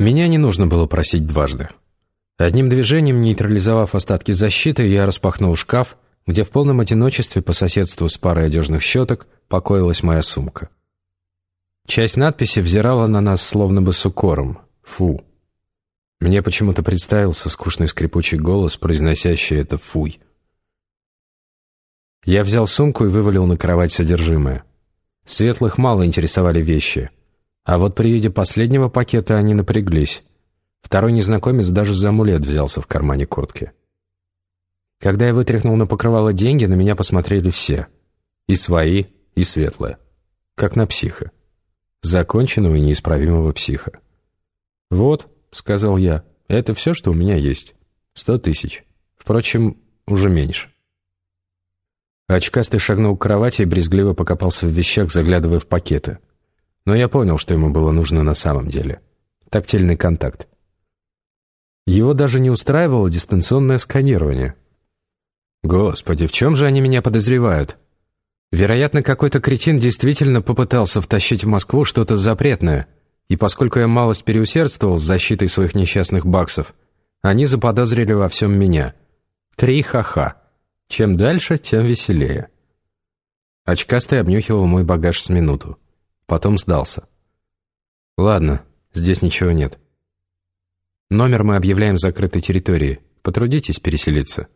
Меня не нужно было просить дважды. Одним движением, нейтрализовав остатки защиты, я распахнул шкаф, где в полном одиночестве по соседству с парой одежных щеток покоилась моя сумка. Часть надписи взирала на нас словно бы с укором. «Фу». Мне почему-то представился скучный скрипучий голос, произносящий это «фуй». Я взял сумку и вывалил на кровать содержимое. Светлых мало интересовали вещи. А вот при виде последнего пакета они напряглись. Второй незнакомец даже за амулет взялся в кармане куртки. Когда я вытряхнул на покрывало деньги, на меня посмотрели все. И свои, и светлые. Как на психа. Законченного и неисправимого психа. «Вот», — сказал я, — «это все, что у меня есть. Сто тысяч. Впрочем, уже меньше». Очкастый шагнул к кровати и брезгливо покопался в вещах, заглядывая в пакеты. Но я понял, что ему было нужно на самом деле. Тактильный контакт. Его даже не устраивало дистанционное сканирование. Господи, в чем же они меня подозревают? Вероятно, какой-то кретин действительно попытался втащить в Москву что-то запретное, и поскольку я малость переусердствовал с защитой своих несчастных баксов, они заподозрили во всем меня. Три ха-ха. Чем дальше, тем веселее. Очкастый обнюхивал мой багаж с минуту. Потом сдался. «Ладно, здесь ничего нет. Номер мы объявляем закрытой территорией. Потрудитесь переселиться».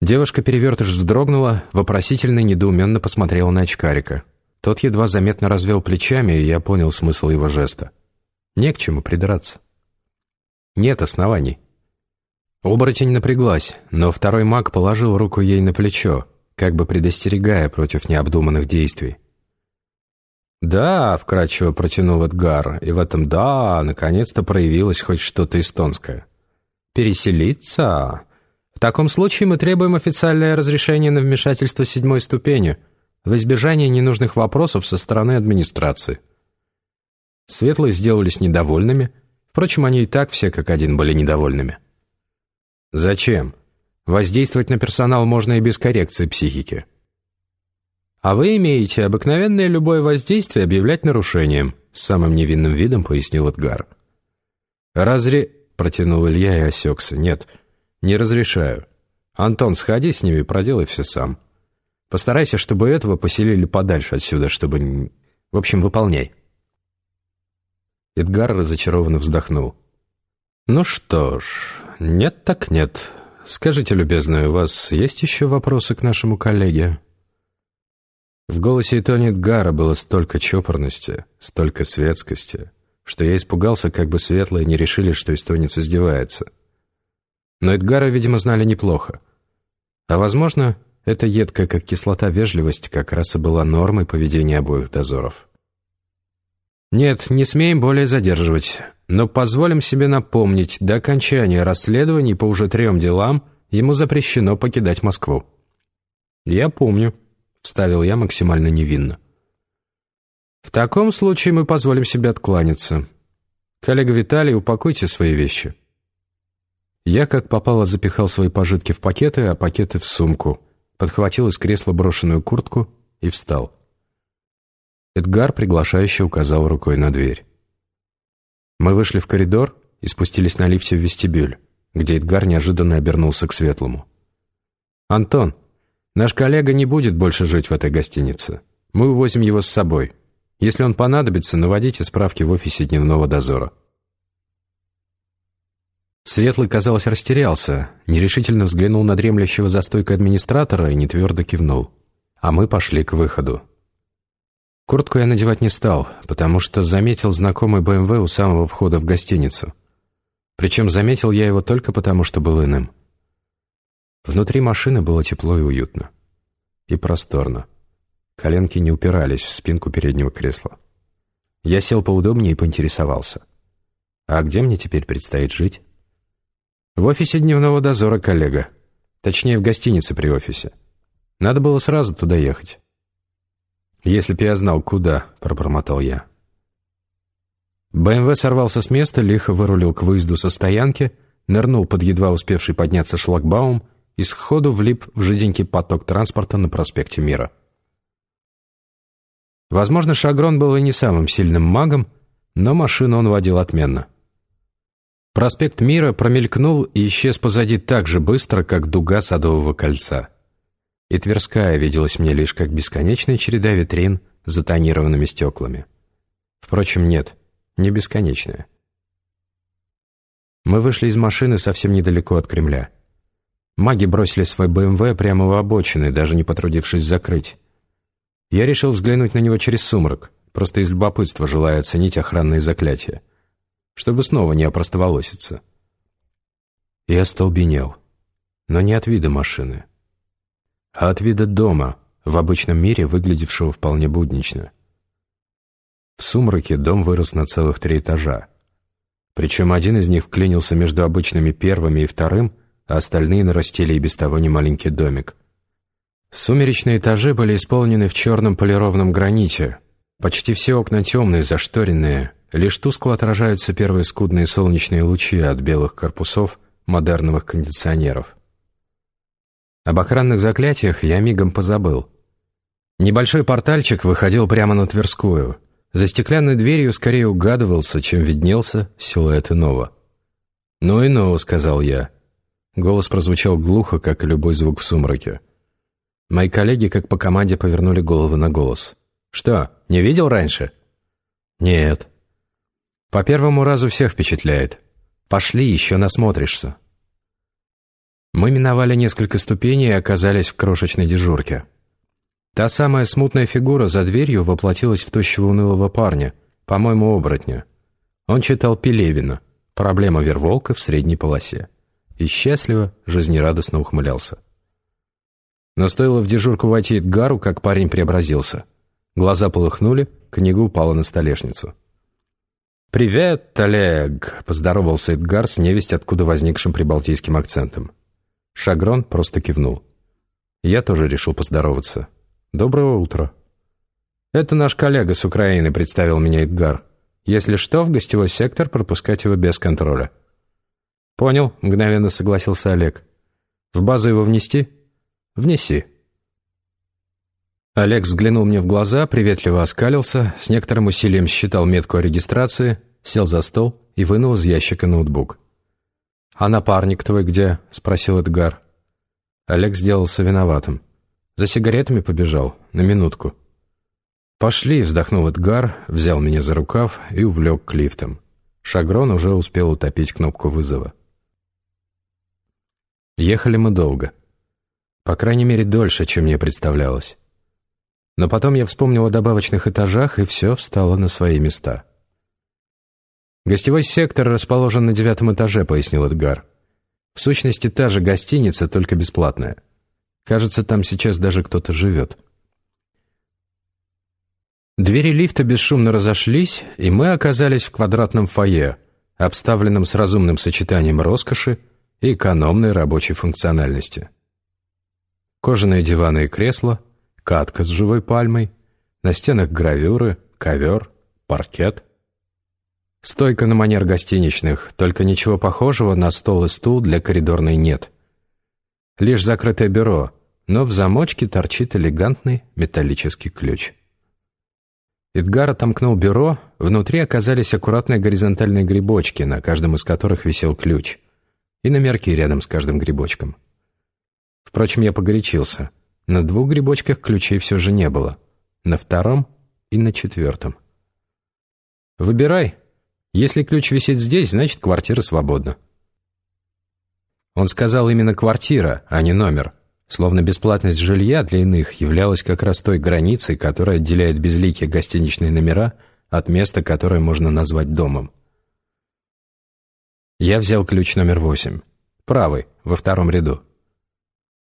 Девушка-перевертыш вздрогнула, вопросительно и недоуменно посмотрела на очкарика. Тот едва заметно развел плечами, и я понял смысл его жеста. Не к чему придраться. Нет оснований. Оборотень напряглась, но второй маг положил руку ей на плечо, как бы предостерегая против необдуманных действий. «Да», — вкратчиво протянул Эдгар, и в этом «да» наконец-то проявилось хоть что-то эстонское. «Переселиться? В таком случае мы требуем официальное разрешение на вмешательство седьмой ступени, в избежание ненужных вопросов со стороны администрации». Светлые сделались недовольными, впрочем, они и так все как один были недовольными. «Зачем? Воздействовать на персонал можно и без коррекции психики». «А вы имеете обыкновенное любое воздействие объявлять нарушением», — самым невинным видом пояснил Эдгар. «Разре...» — протянул Илья и осекся. «Нет, не разрешаю. Антон, сходи с ними проделай все сам. Постарайся, чтобы этого поселили подальше отсюда, чтобы... В общем, выполняй». Эдгар разочарованно вздохнул. «Ну что ж, нет так нет. Скажите, любезная, у вас есть еще вопросы к нашему коллеге?» В голосе Тони Эдгара было столько чопорности, столько светскости, что я испугался, как бы светлые не решили, что эстонец издевается. Но Эдгара, видимо, знали неплохо. А, возможно, эта едкая, как кислота, вежливость как раз и была нормой поведения обоих дозоров. Нет, не смеем более задерживать, но позволим себе напомнить, до окончания расследований по уже трем делам ему запрещено покидать Москву. Я помню. Вставил я максимально невинно. В таком случае мы позволим себе откланяться. Коллега Виталий, упакуйте свои вещи. Я, как попало, запихал свои пожитки в пакеты, а пакеты в сумку, подхватил из кресла брошенную куртку и встал. Эдгар приглашающе указал рукой на дверь. Мы вышли в коридор и спустились на лифте в вестибюль, где Эдгар неожиданно обернулся к Светлому. «Антон, Наш коллега не будет больше жить в этой гостинице. Мы увозим его с собой. Если он понадобится, наводите справки в офисе дневного дозора». Светлый, казалось, растерялся, нерешительно взглянул на дремлящего за стойкой администратора и нетвердо кивнул. А мы пошли к выходу. Куртку я надевать не стал, потому что заметил знакомый БМВ у самого входа в гостиницу. Причем заметил я его только потому, что был иным. Внутри машины было тепло и уютно. И просторно. Коленки не упирались в спинку переднего кресла. Я сел поудобнее и поинтересовался. «А где мне теперь предстоит жить?» «В офисе дневного дозора, коллега. Точнее, в гостинице при офисе. Надо было сразу туда ехать». «Если б я знал, куда», — пробормотал я. БМВ сорвался с места, лихо вырулил к выезду со стоянки, нырнул под едва успевший подняться шлагбаум и сходу влип в жиденький поток транспорта на проспекте Мира. Возможно, Шагрон был и не самым сильным магом, но машину он водил отменно. Проспект Мира промелькнул и исчез позади так же быстро, как дуга Садового кольца. И Тверская виделась мне лишь как бесконечная череда витрин с затонированными стеклами. Впрочем, нет, не бесконечная. Мы вышли из машины совсем недалеко от Кремля. Маги бросили свой БМВ прямо у обочины, даже не потрудившись закрыть. Я решил взглянуть на него через сумрак, просто из любопытства желая оценить охранные заклятия чтобы снова не опростоволоситься. Я остолбенел, но не от вида машины, а от вида дома, в обычном мире выглядевшего вполне буднично. В сумраке дом вырос на целых три этажа. Причем один из них вклинился между обычными первыми и вторым, а остальные нарастили и без того немаленький домик. Сумеречные этажи были исполнены в черном полированном граните. Почти все окна темные, зашторенные, Лишь тускло отражаются первые скудные солнечные лучи от белых корпусов модерновых кондиционеров. Об охранных заклятиях я мигом позабыл. Небольшой портальчик выходил прямо на Тверскую. За стеклянной дверью скорее угадывался, чем виднелся силуэт иного. «Ну и ну», — сказал я. Голос прозвучал глухо, как и любой звук в сумраке. Мои коллеги, как по команде, повернули головы на голос. «Что, не видел раньше?» «Нет», по первому разу всех впечатляет. Пошли, еще насмотришься. Мы миновали несколько ступеней и оказались в крошечной дежурке. Та самая смутная фигура за дверью воплотилась в тощего унылого парня, по-моему, оборотня. Он читал Пелевина «Проблема Верволка в средней полосе» и счастливо, жизнерадостно ухмылялся. Но стоило в дежурку войти Эдгару, как парень преобразился. Глаза полыхнули, книга упала на столешницу. «Привет, Олег!» — поздоровался Эдгар с невесть откуда возникшим прибалтийским акцентом. Шагрон просто кивнул. Я тоже решил поздороваться. «Доброго утра!» «Это наш коллега с Украины», — представил меня Эдгар. «Если что, в гостевой сектор пропускать его без контроля». «Понял», — мгновенно согласился Олег. «В базу его внести?» «Внеси». Олег взглянул мне в глаза, приветливо оскалился, с некоторым усилием считал метку о регистрации, сел за стол и вынул из ящика ноутбук. «А напарник твой где?» — спросил Эдгар. Олег сделался виноватым. «За сигаретами побежал. На минутку». «Пошли», — вздохнул Эдгар, взял меня за рукав и увлек к лифтам. Шагрон уже успел утопить кнопку вызова. Ехали мы долго. По крайней мере, дольше, чем мне представлялось. Но потом я вспомнил о добавочных этажах, и все встало на свои места. «Гостевой сектор расположен на девятом этаже», — пояснил Эдгар. «В сущности, та же гостиница, только бесплатная. Кажется, там сейчас даже кто-то живет». Двери лифта бесшумно разошлись, и мы оказались в квадратном фойе, обставленном с разумным сочетанием роскоши и экономной рабочей функциональности. Кожаные диваны и кресла — катка с живой пальмой, на стенах гравюры, ковер, паркет. Стойка на манер гостиничных, только ничего похожего на стол и стул для коридорной нет. Лишь закрытое бюро, но в замочке торчит элегантный металлический ключ. Эдгар отомкнул бюро, внутри оказались аккуратные горизонтальные грибочки, на каждом из которых висел ключ, и номерки рядом с каждым грибочком. Впрочем, я погорячился — на двух грибочках ключей все же не было. На втором и на четвертом. «Выбирай. Если ключ висит здесь, значит, квартира свободна». Он сказал именно «квартира», а не «номер», словно бесплатность жилья для иных являлась как раз той границей, которая отделяет безликие гостиничные номера от места, которое можно назвать домом. Я взял ключ номер восемь. Правый, во втором ряду.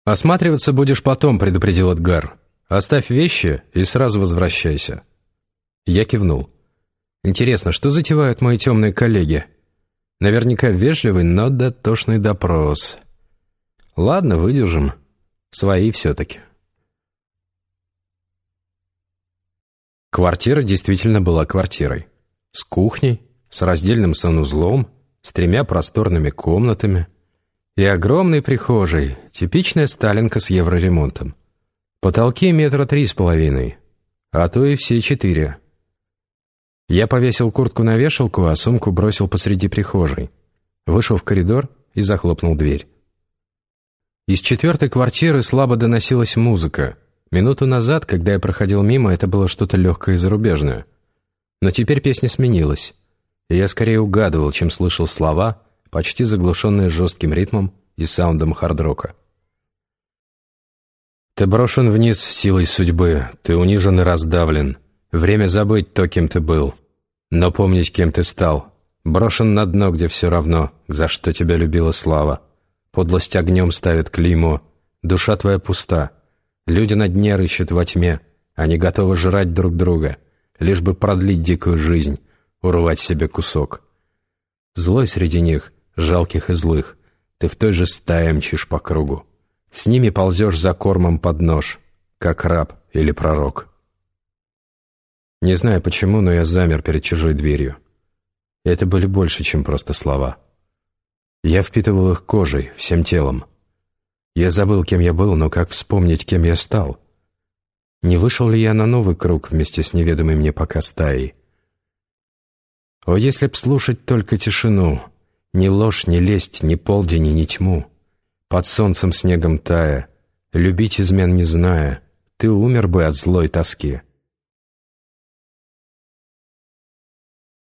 «Осматриваться будешь потом», — предупредил Эдгар. «Оставь вещи и сразу возвращайся». Я кивнул. «Интересно, что затевают мои темные коллеги?» Наверняка вежливый, но дотошный допрос. Ладно, выдержим. Свои все-таки. Квартира действительно была квартирой. С кухней, с раздельным санузлом, с тремя просторными комнатами — и огромной прихожей, типичная сталинка с евроремонтом. Потолки метра три с половиной, а то и все четыре. Я повесил куртку на вешалку, а сумку бросил посреди прихожей. Вышел в коридор и захлопнул дверь. Из четвертой квартиры слабо доносилась музыка. Минуту назад, когда я проходил мимо, это было что-то легкое и зарубежное. Но теперь песня сменилась. И я скорее угадывал, чем слышал слова, почти заглушенные жестким ритмом и саундом хардрока. Ты брошен вниз силой судьбы, ты унижен и раздавлен. Время забыть то, кем ты был, но помнить, кем ты стал. Брошен на дно, где все равно, за что тебя любила слава. Подлость огнем ставит клеймо, душа твоя пуста. Люди на дне рыщут во тьме, они готовы жрать друг друга, лишь бы продлить дикую жизнь, урвать себе кусок. Злой среди них, жалких и злых, ты в той же стае мчишь по кругу. С ними ползешь за кормом под нож, как раб или пророк. Не знаю почему, но я замер перед чужой дверью. Это были больше, чем просто слова. Я впитывал их кожей, всем телом. Я забыл, кем я был, но как вспомнить, кем я стал? Не вышел ли я на новый круг вместе с неведомой мне пока стаей? О, если б слушать только тишину, ни ложь, ни лесть, ни полдень, ни тьму. Под солнцем снегом тая, любить измен не зная, Ты умер бы от злой тоски.